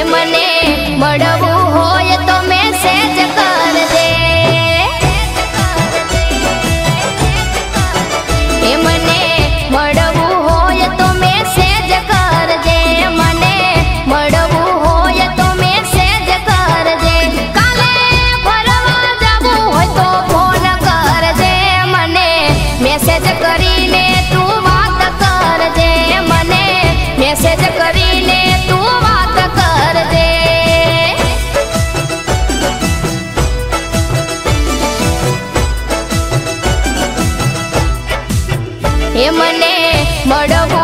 એ મને મળવું હોય તો મેસેજ કર દે એ મને મળવું હોય તો મેસેજ કર દે મને મળવું હોય તો મેસેજ કર દે કાલે ફરવા જવું હોય તો ફોન કર દે મને મેસેજ કરીને તું વાત કર દે મને મેસેજ એ મને મળવા